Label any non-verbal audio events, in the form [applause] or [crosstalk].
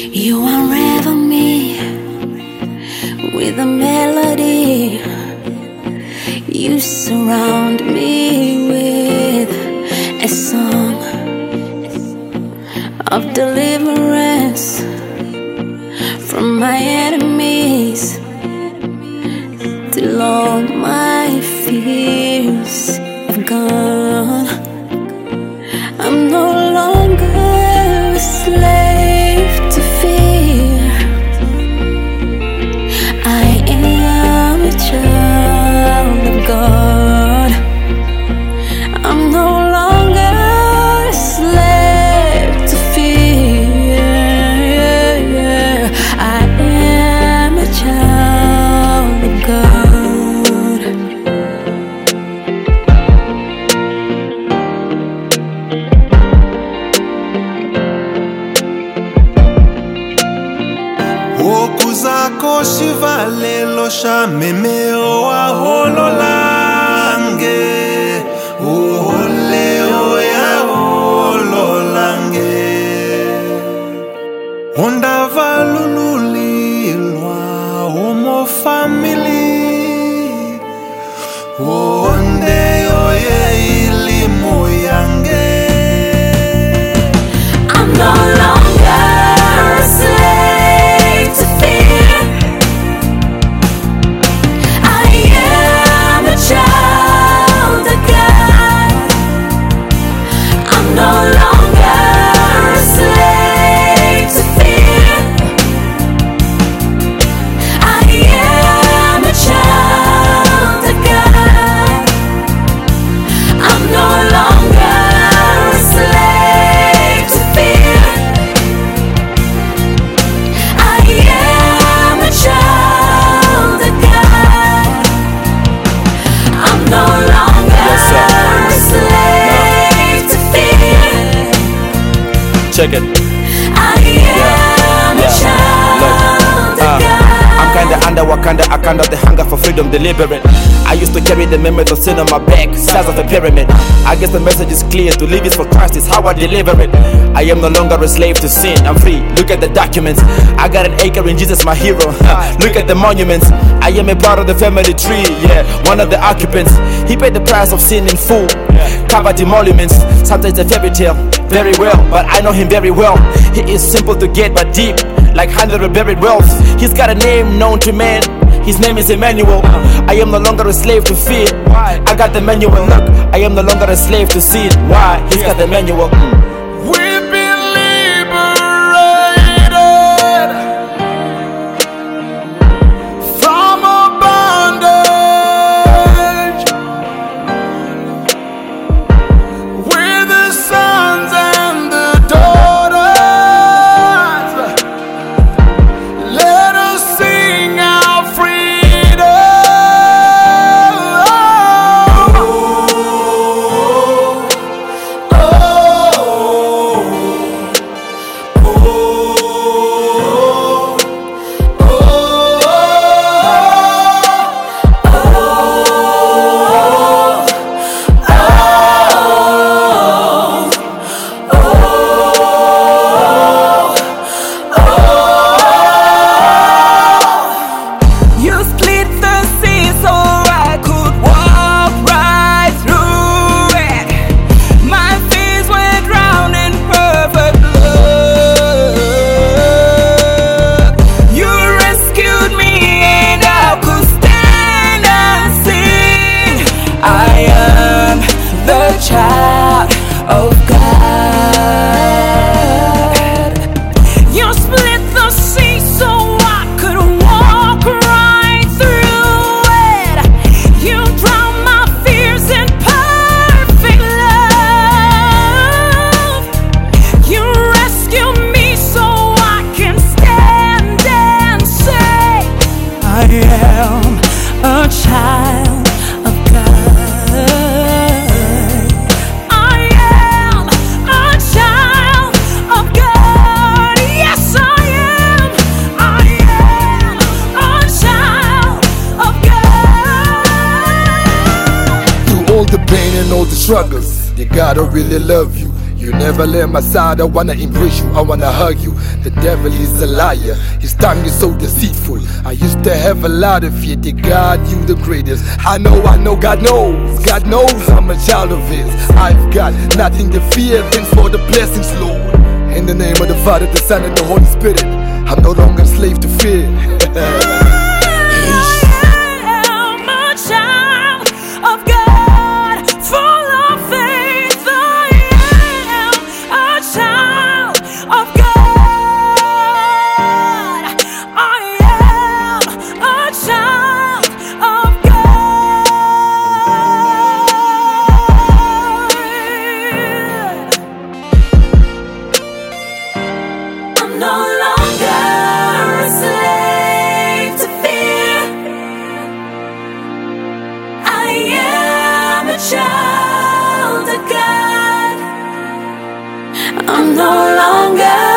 You unravel me with a melody. You surround me with a song of deliverance from my enemies till all my fears have gone. I'm no longer shivalelo sha memeo ahololange uholeo ya hololange ondavalululilwa homo family Check it. I am a yeah. child Uh, I'm God. kinda under Wakanda, of the hunger for freedom deliberate. I used to carry the memories of sin on my back, size of a pyramid. I guess the message is clear to live is for Christ, is how I deliver it. I am no longer a slave to sin, I'm free. Look at the documents. I got an acre in Jesus, my hero. Look at the monuments. I am a part of the family tree, yeah, one of the occupants. He paid the price of sin in full, covered the monuments. Sometimes a fairy tale, very well, but I know him very well. He is simple to get, but deep like hundred of buried wealth. He's got a name known to man. His name is Emmanuel. I am no longer a slave to fear. I got the manual. Look, I am no longer a slave to sin. Why? He's got the manual. Mm. All the pain and all the struggles, they gotta really love you. You You never left my side, I wanna embrace you, I wanna hug you. The devil is a liar, his tongue is so deceitful. I used to have a lot of fear, to God, you the greatest. I know, I know, God knows, God knows I'm a child of His. I've got nothing to fear, thanks for the blessings, Lord. In the name of the Father, the Son, and the Holy Spirit, I'm no longer a slave to fear. [laughs] child of God. I'm no longer